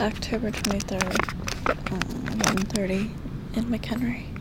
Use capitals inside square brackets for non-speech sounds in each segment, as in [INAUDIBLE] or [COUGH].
October 23rd, um, 1.30 in McHenry.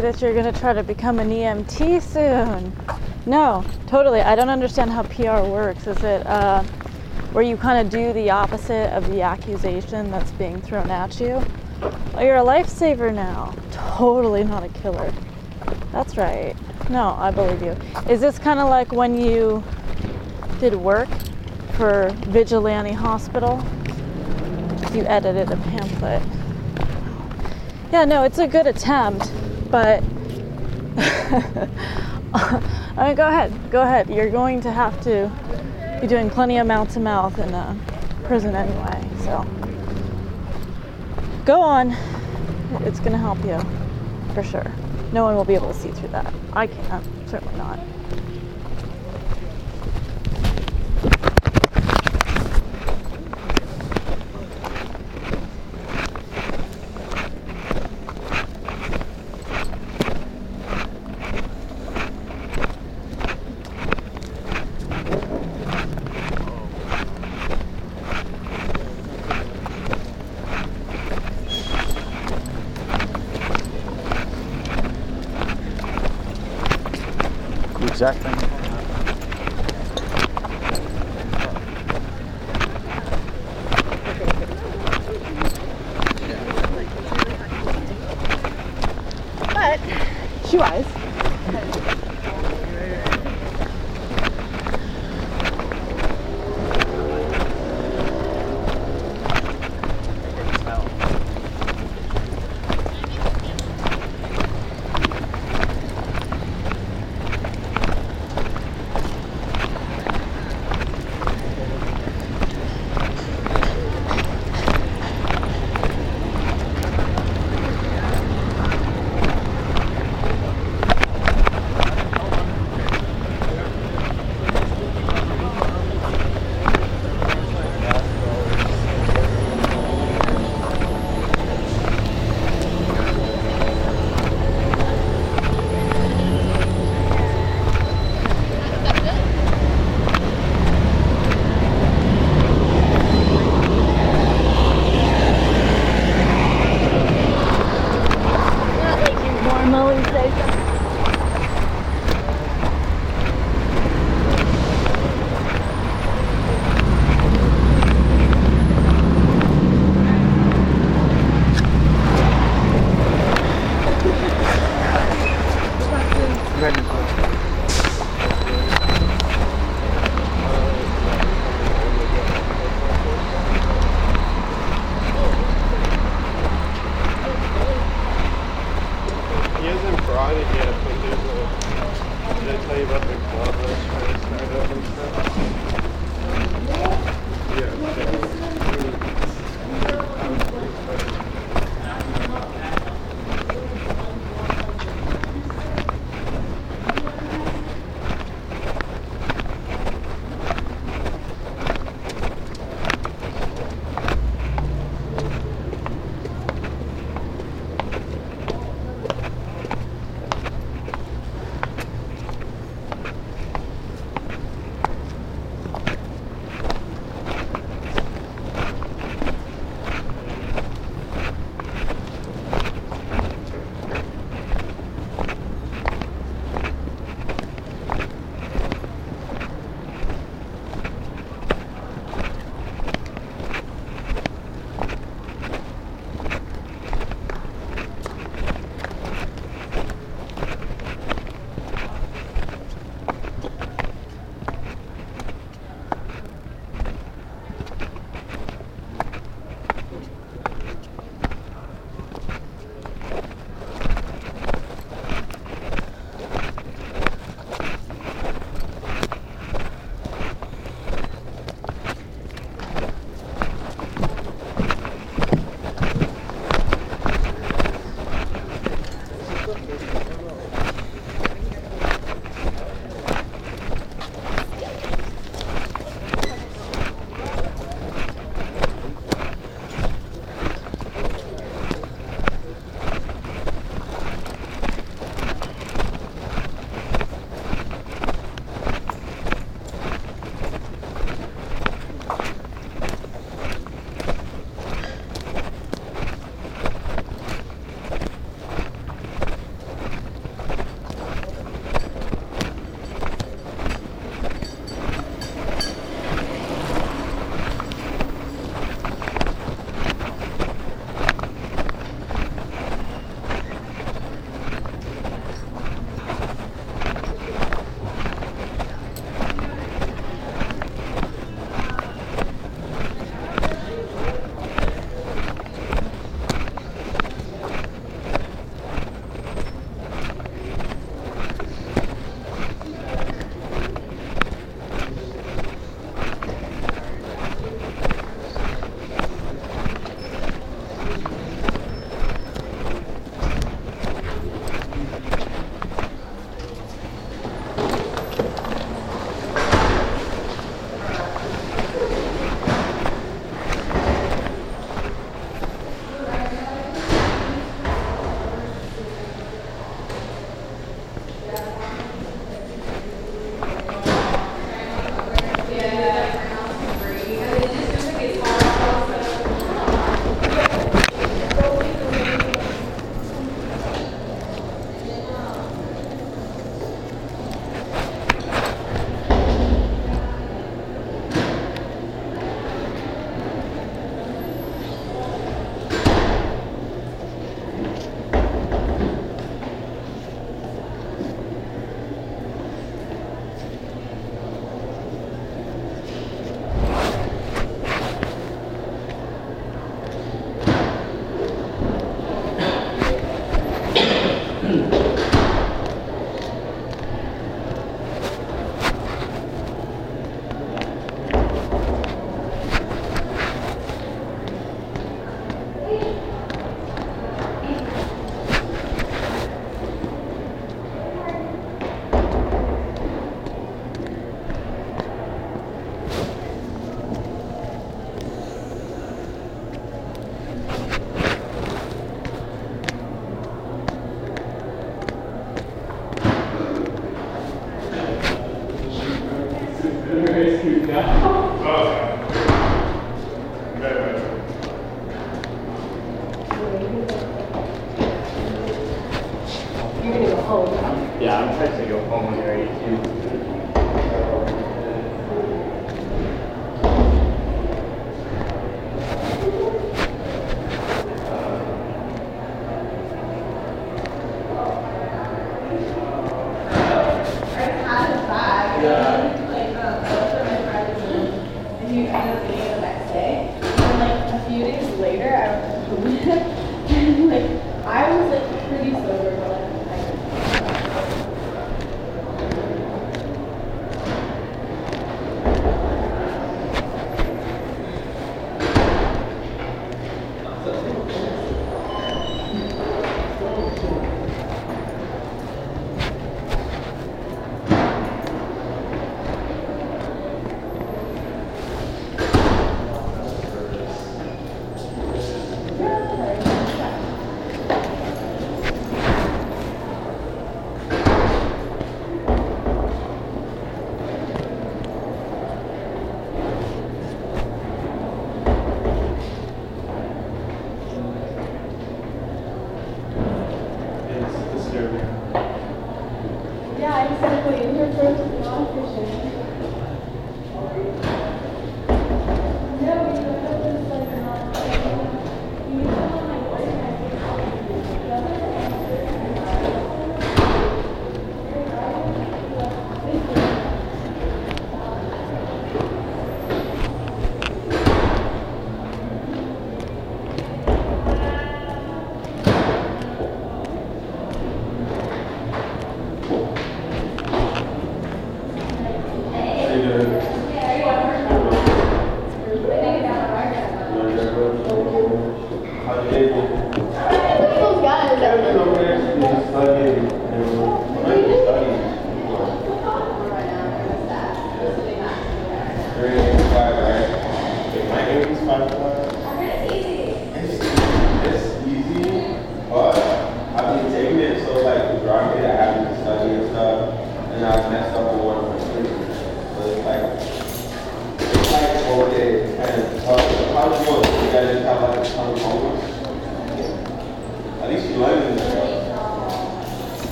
That you're gonna try to become an EMT soon. No, totally. I don't understand how PR works. Is it uh, where you kind of do the opposite of the accusation that's being thrown at you? Oh, you're a lifesaver now. Totally not a killer. That's right. No, I believe you. Is this kind of like when you did work for Vigilante Hospital? You edited a pamphlet. Yeah, no, it's a good attempt, but [LAUGHS] I mean, go ahead, go ahead. You're going to have to be doing plenty of mouth to mouth in prison anyway, so go on. It's going to help you for sure. No one will be able to see through that. I can't, certainly not.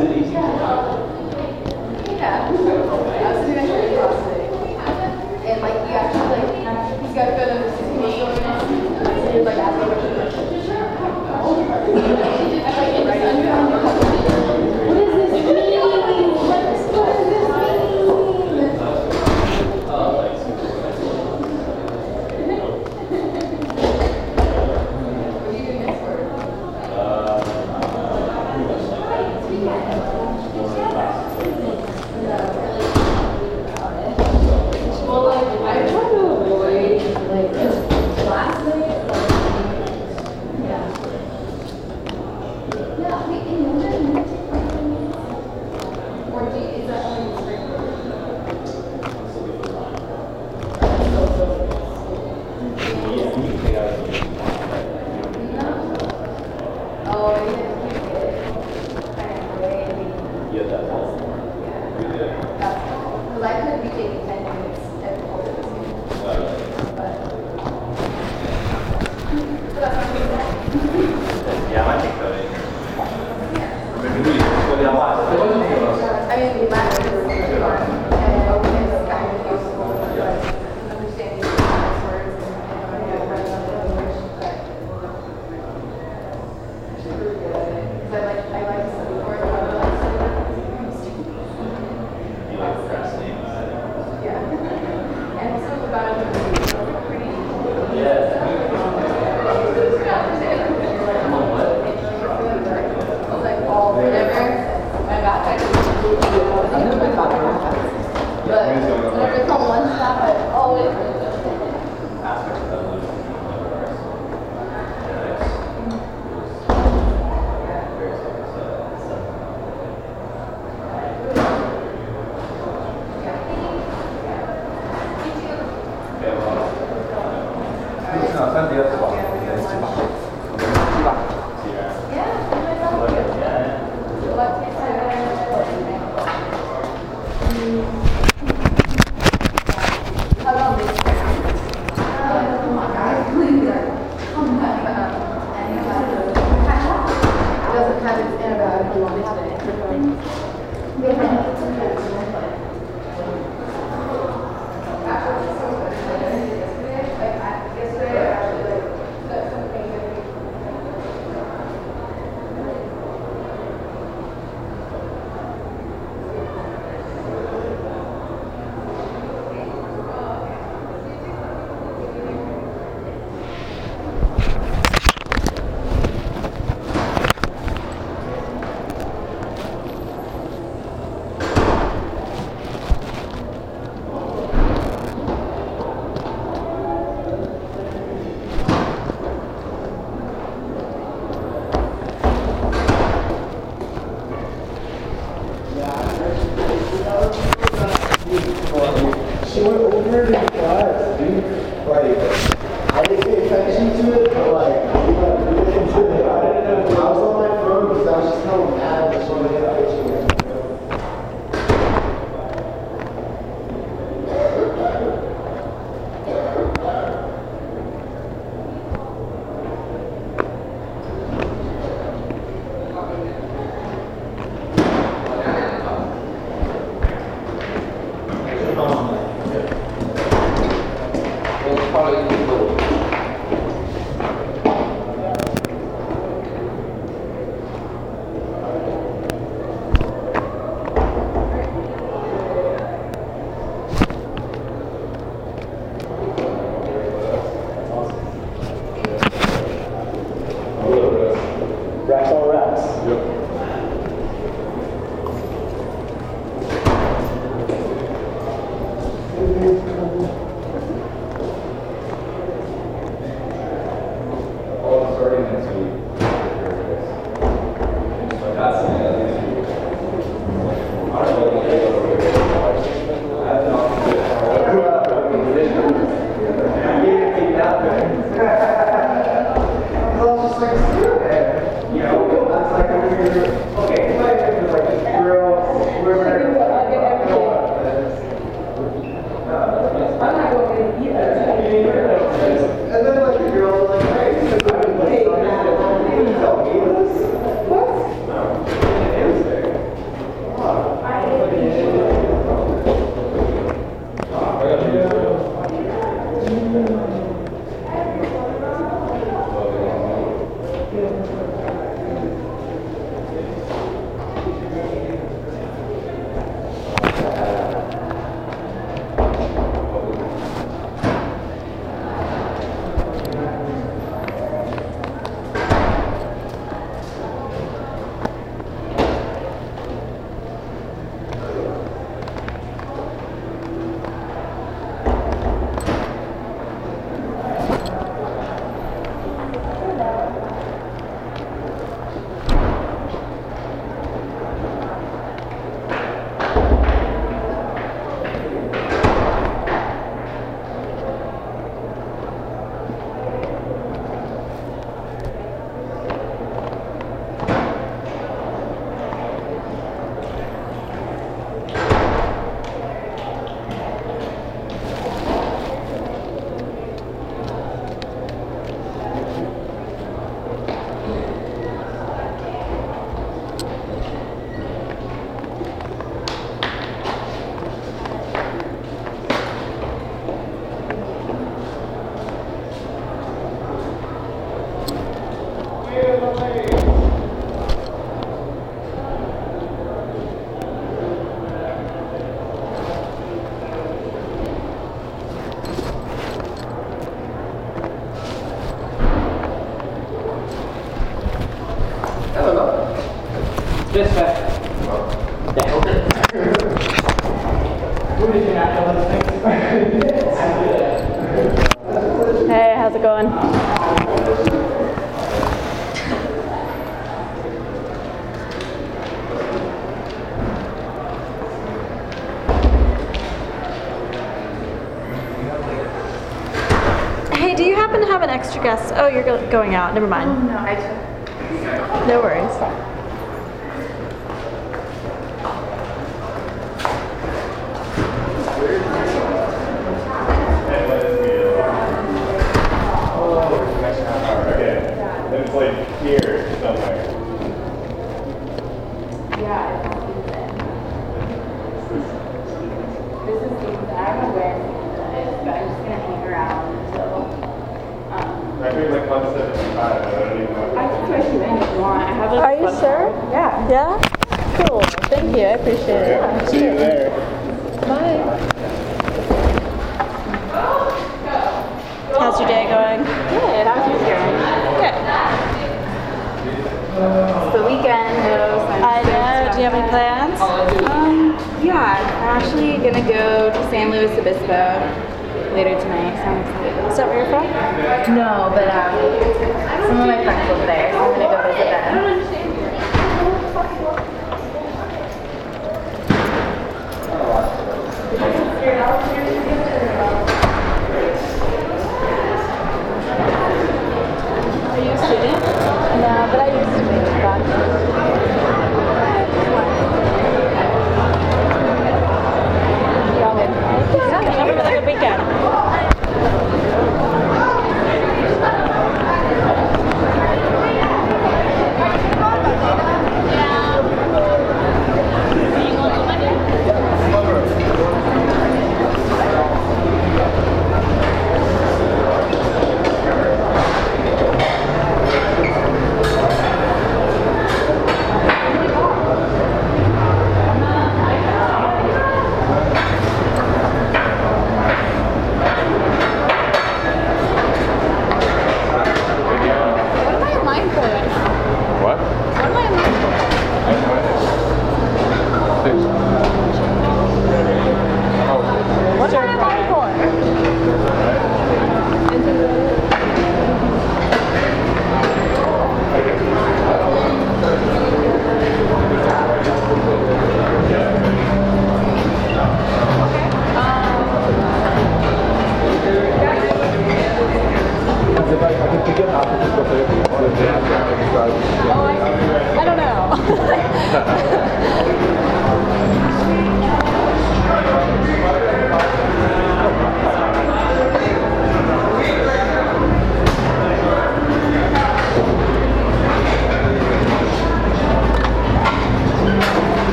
cities. Uh, [LAUGHS] hey, how's it going? Hey, do you happen to have an extra guest? Oh, you're go- going out. Never mind. Oh, no, I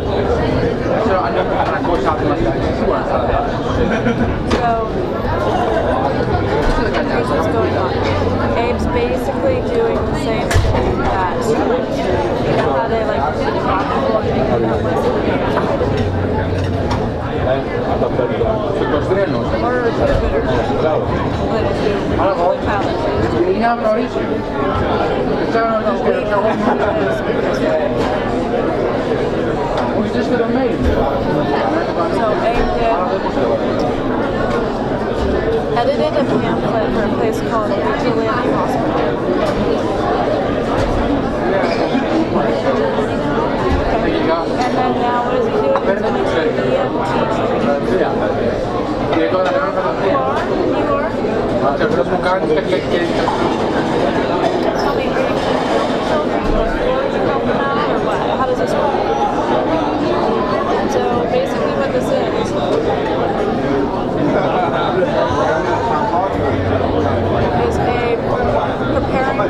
So, here's what's going on. Abe's basically doing the same thing that, you know how they like rock people and make them Or a bit bitter. Let it do. Holy palate. So Abe edited a pamphlet for a place called Vigilante Hospital. And then now what is he doing? He's going to do EMT training. You are? You are? Tell me, are you going to film the children before you film them out, or what? How does this work? So basically what this is, is a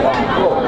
Wow. Cool.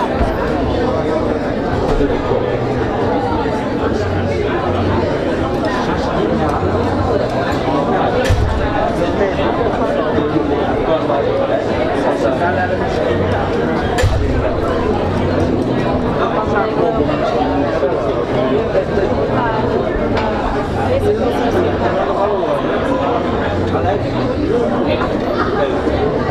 Let's not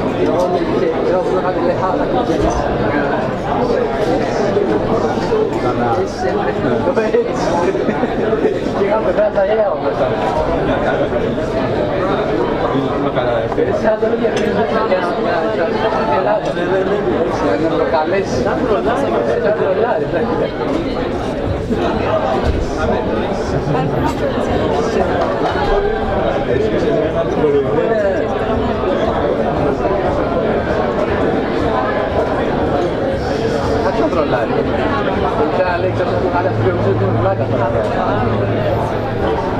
Σαν τρολάρι. Σαν τρολάρι. controllare. Già lei c'è una strada più giù di un lago.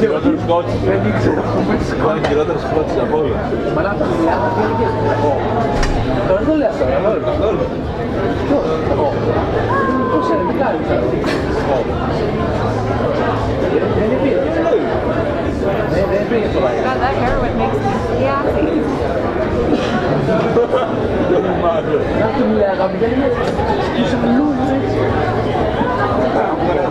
Χειρότερο σκότς. Δεν ήξερα πού σκότς. Χειρότερο σκότς από όλα. Μα να μιλάμε και είναι και εγώ. Τώρα δεν το λέω αυτό. Καθόλου. Ποιος. Εγώ. Πώς είναι, τι κάνεις. Δεν υπήρχε. Δεν υπήρχε το λάγιο. God, that heroin makes me happy. Δεν μάλλον. Να του μιλάγαμε. Δεν είναι. Τους μιλούν έτσι. Ωραία.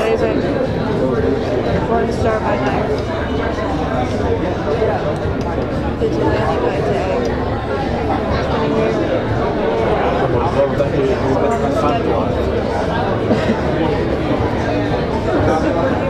Amazing. One star by night. Vigilante by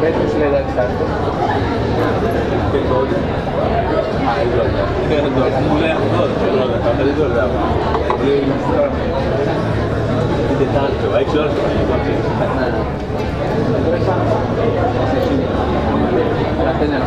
Betis le da el salto. ¿Qué gol? Ah, el gol. El gol. El gol. El gol. tanto, hay gol. Interesante. La tenía el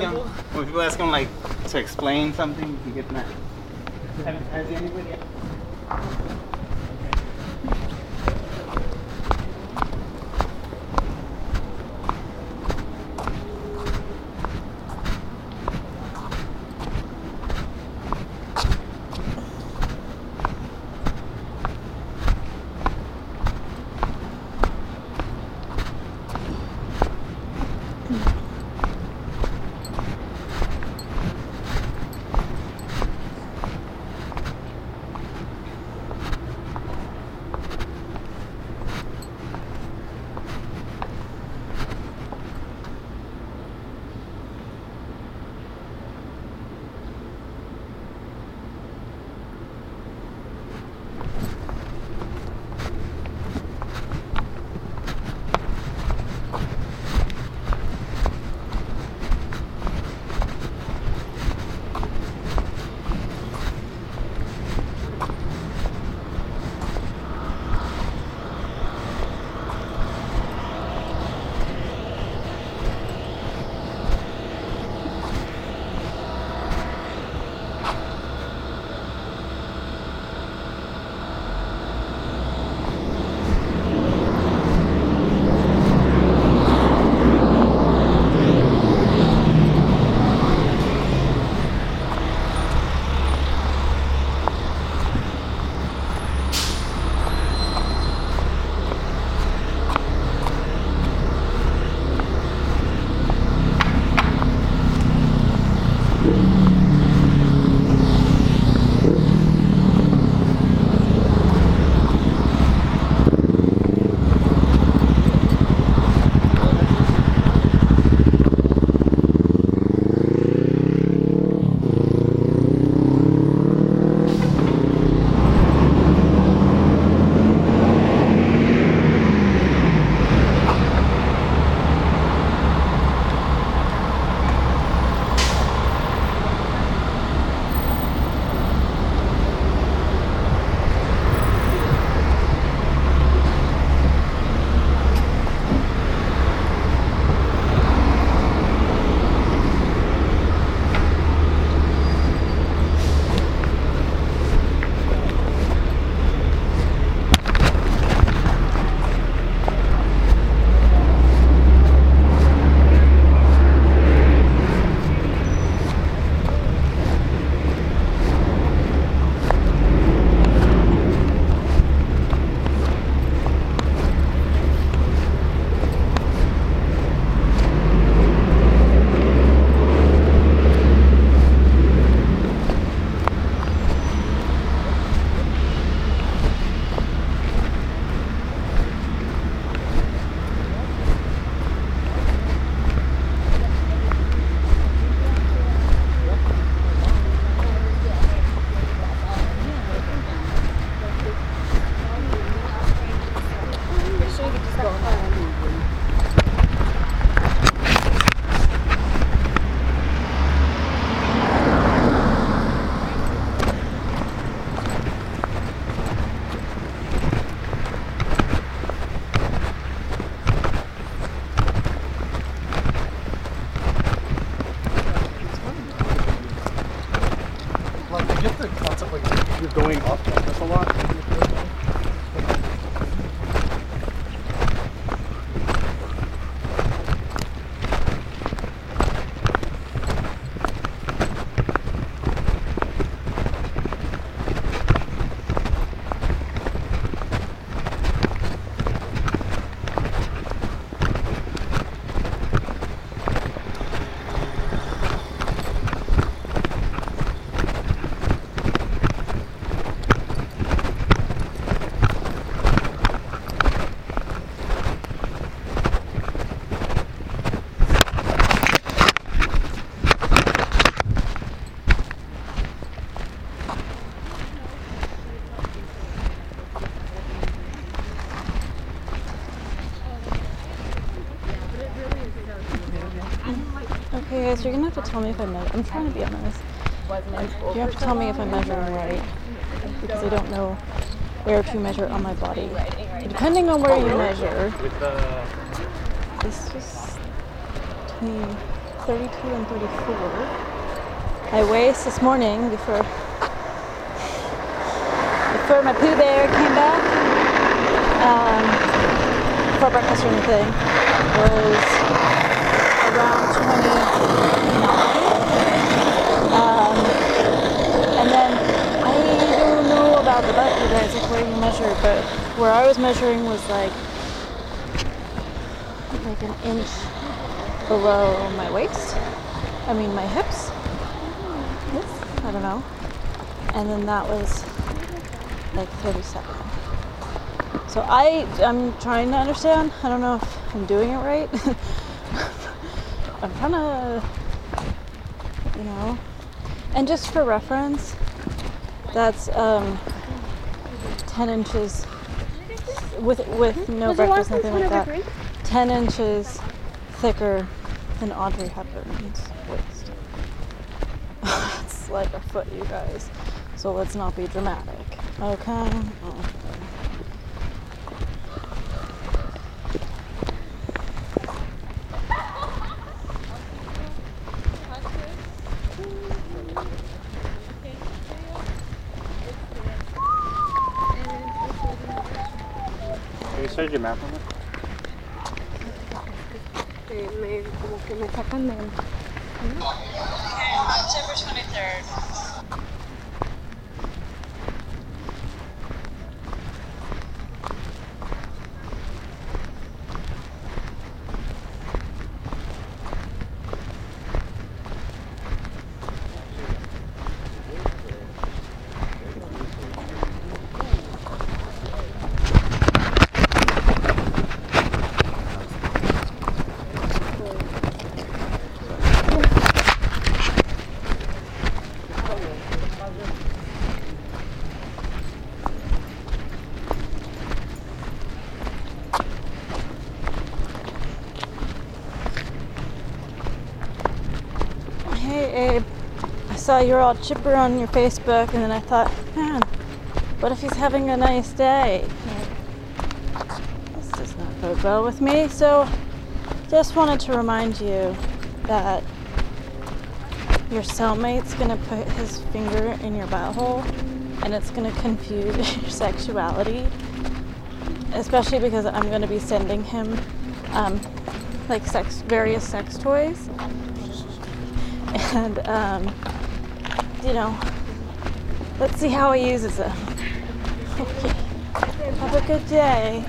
him, when people ask him like to explain something, he gets mad. Have, has anybody? Guys, you're gonna have to tell me if I measure. I'm trying to be honest. You have to tell me if I'm measuring right because I don't know where to measure on my body. Depending on where you measure, this the between 32 and 34. My waist this morning before before my poo bear came back um, for breakfast or anything was around 29. Um, and then I don't know about the butt, you guys, like where you measure, but where I was measuring was like like an inch below my waist. I mean my hips. Yes, I don't know. And then that was like 37. So I I'm trying to understand. I don't know if I'm doing it right. [LAUGHS] I'm trying to you know. And just for reference, that's um 10 inches with with no breakfast, nothing like that. 10 inches thicker than Audrey Hepburn's waist. [LAUGHS] it's like a foot, you guys. So let's not be dramatic, okay? Okay. Can you search your map on it? Eh, me, como que me sacan de... October 23rd. Hey Abe, Saw you're all chipper on your Facebook, and then I thought, man, what if he's having a nice day? This does not bode well with me. So, just wanted to remind you that your cellmate's gonna put his finger in your butthole, and it's gonna confuse [LAUGHS] your sexuality. Especially because I'm gonna be sending him, um, like sex, various sex toys [LAUGHS] and um, you know, let's see how he uses them. Okay. Have a good day.